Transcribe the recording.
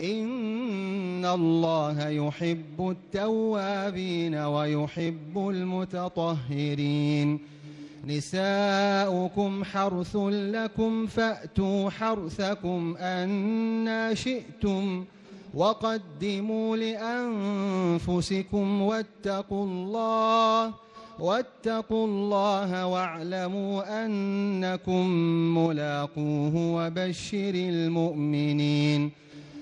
إن الله يحب التوابين ويحب المتطهرين. نساؤكم حرث لكم فأتوا حرثكم أنا شئتم وقدموا لأنفسكم واتقوا الله واتقوا الله واعلموا أنكم ملاقوه وبشر المؤمنين.